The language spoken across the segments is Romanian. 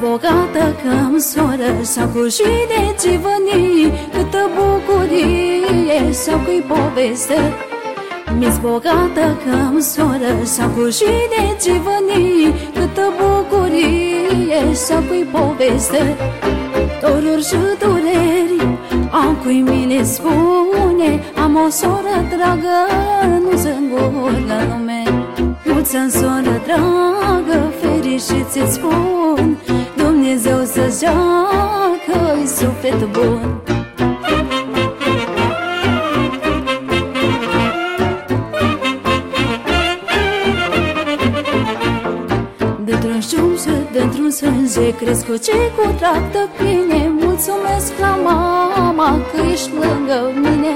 bogată cam soră Sau cu de civănii Câtă bucurie Sau cu-i poveste Mi-s bogată cam soră Sau cu de civănii Câtă bucurie Sau cu-i poveste. Doruri și dureri Am cu-i mine spune Am o soră dragă Nu zângură lume. Mulți-mi soră dragă Fericiți ți spun Dumnezeu să joacă-i suflet bun dintr-un sânge Cresc cu cei cu tractă pline Mulțumesc la mama că ești lângă mine.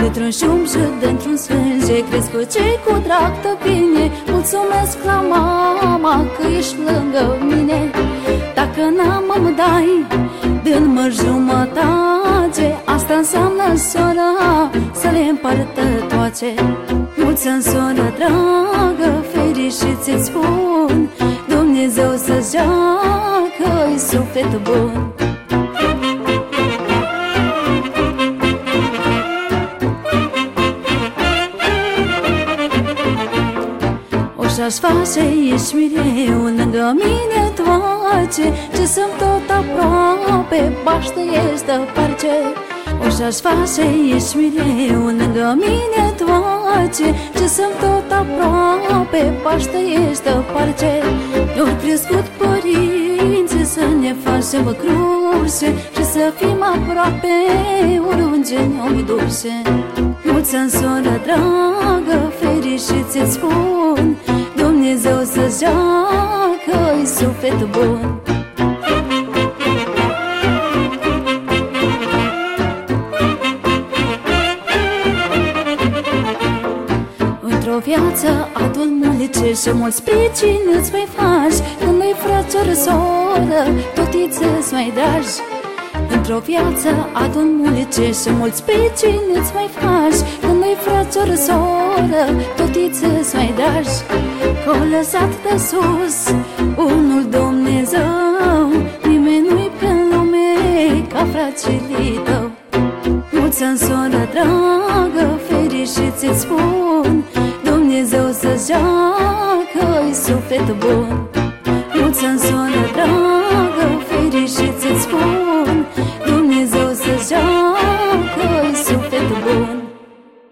Dintr-un șum și dintr-un sânge Cresc cu cei cu tractă bine Mulțumesc la mama că ești lângă mine. Dacă n-am mă dai din mă jumătate Asta înseamnă sora Să le împartă toate Mulți-ani soră dragă Fericiți ți spun Dumnezeu să-ți joacă-i suflet bun. Așa-și face ești mereu lângă mine toace Ce sunt tot aproape, baștă ești de parce Așa-și face ești mereu lângă mine toace Ce sunt tot aproape, baștă ești de parce Eu crescut părinții să ne facem cruce Și să fim aproape oriunde ne-o duce Mulți-ani soră dragă, fericiți-ți spun Dumnezeu să joacă-i suflet bun viață adun mulice și mulți sprijin îți mai faci Când nu-i frățoră, soră, totiți îți mai dragi. Într-o viață adun mulice și mulți sprijin îți mai faci Când nu-i frățoră, soră, totiți îți mai dragi. Că lăsat de sus unul Dumnezeu Nimeni nu-i pe lume ca fratele tău. Mulți-ani soră dragă, fericiți-ți spun Dumnezeu să-ți joacă-i suflet bun. Mulți-ani soră dragă, fericiți-ți spun